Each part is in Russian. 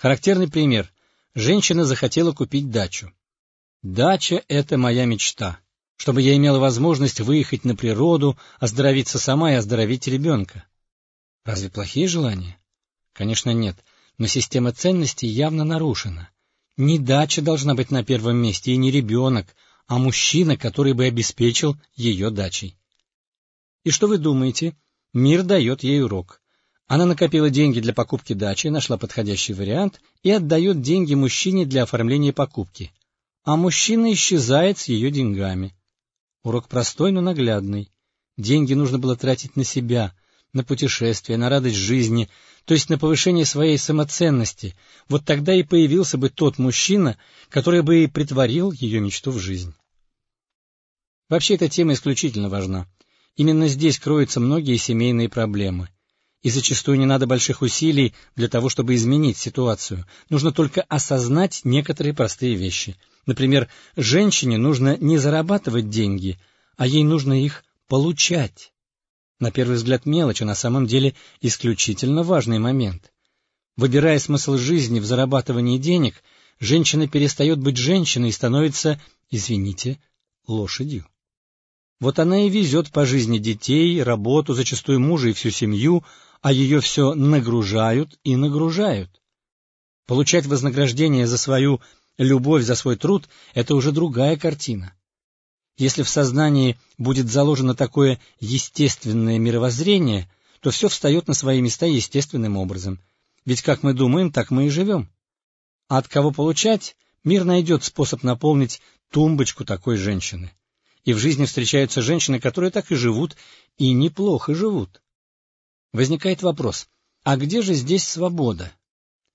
Характерный пример. Женщина захотела купить дачу. Дача — это моя мечта, чтобы я имела возможность выехать на природу, оздоровиться сама и оздоровить ребенка. Разве плохие желания? Конечно, нет, но система ценностей явно нарушена. Не дача должна быть на первом месте и не ребенок, а мужчина, который бы обеспечил ее дачей. И что вы думаете? Мир дает ей урок. Она накопила деньги для покупки дачи, нашла подходящий вариант и отдает деньги мужчине для оформления покупки. А мужчина исчезает с ее деньгами. Урок простой, но наглядный. Деньги нужно было тратить на себя, на путешествие, на радость жизни, то есть на повышение своей самоценности. Вот тогда и появился бы тот мужчина, который бы и притворил ее мечту в жизнь. Вообще эта тема исключительно важна. Именно здесь кроются многие семейные проблемы. И зачастую не надо больших усилий для того, чтобы изменить ситуацию. Нужно только осознать некоторые простые вещи. Например, женщине нужно не зарабатывать деньги, а ей нужно их получать. На первый взгляд мелочь, а на самом деле исключительно важный момент. Выбирая смысл жизни в зарабатывании денег, женщина перестает быть женщиной и становится, извините, лошадью. Вот она и везет по жизни детей, работу, зачастую мужа и всю семью, а ее все нагружают и нагружают. Получать вознаграждение за свою любовь, за свой труд — это уже другая картина. Если в сознании будет заложено такое естественное мировоззрение, то все встает на свои места естественным образом. Ведь как мы думаем, так мы и живем. А от кого получать, мир найдет способ наполнить тумбочку такой женщины. И в жизни встречаются женщины, которые так и живут, и неплохо живут. Возникает вопрос, а где же здесь свобода?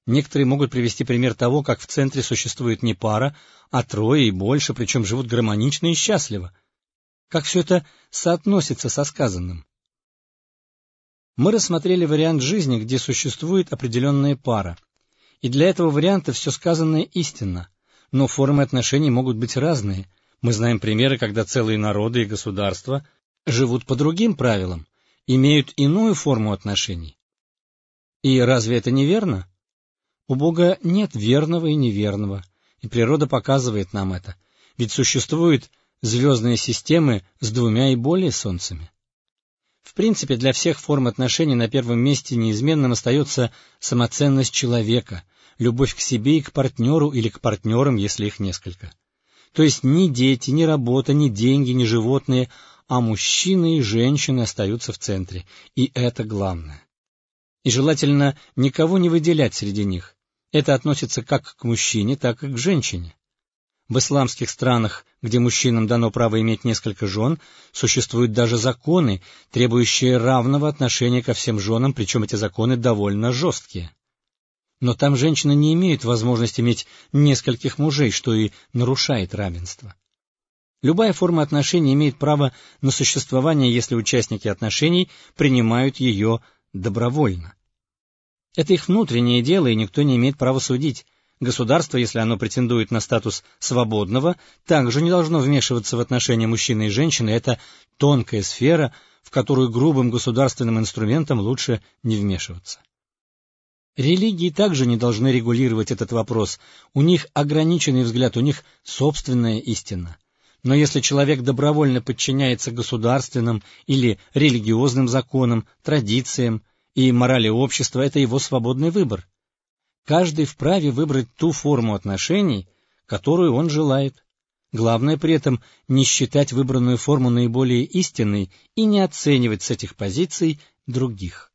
Некоторые могут привести пример того, как в центре существует не пара, а трое и больше, причем живут гармонично и счастливо. Как все это соотносится со сказанным? Мы рассмотрели вариант жизни, где существует определенная пара. И для этого варианта все сказанное истинно, но формы отношений могут быть разные. Мы знаем примеры, когда целые народы и государства живут по другим правилам, имеют иную форму отношений. И разве это не верно? У Бога нет верного и неверного, и природа показывает нам это, ведь существуют звездные системы с двумя и более солнцами. В принципе, для всех форм отношений на первом месте неизменным остается самоценность человека, любовь к себе и к партнеру или к партнерам, если их несколько. То есть ни дети, ни работа, ни деньги, ни животные, а мужчины и женщины остаются в центре, и это главное. И желательно никого не выделять среди них, это относится как к мужчине, так и к женщине. В исламских странах, где мужчинам дано право иметь несколько жен, существуют даже законы, требующие равного отношения ко всем женам, причем эти законы довольно жесткие. Но там женщина не имеет возможности иметь нескольких мужей, что и нарушает равенство. Любая форма отношений имеет право на существование, если участники отношений принимают ее добровольно. Это их внутреннее дело, и никто не имеет права судить. Государство, если оно претендует на статус свободного, также не должно вмешиваться в отношения мужчины и женщины. Это тонкая сфера, в которую грубым государственным инструментом лучше не вмешиваться. Религии также не должны регулировать этот вопрос. У них ограниченный взгляд, у них собственная истина. Но если человек добровольно подчиняется государственным или религиозным законам, традициям, и морали общества — это его свободный выбор. Каждый вправе выбрать ту форму отношений, которую он желает. Главное при этом не считать выбранную форму наиболее истинной и не оценивать с этих позиций других.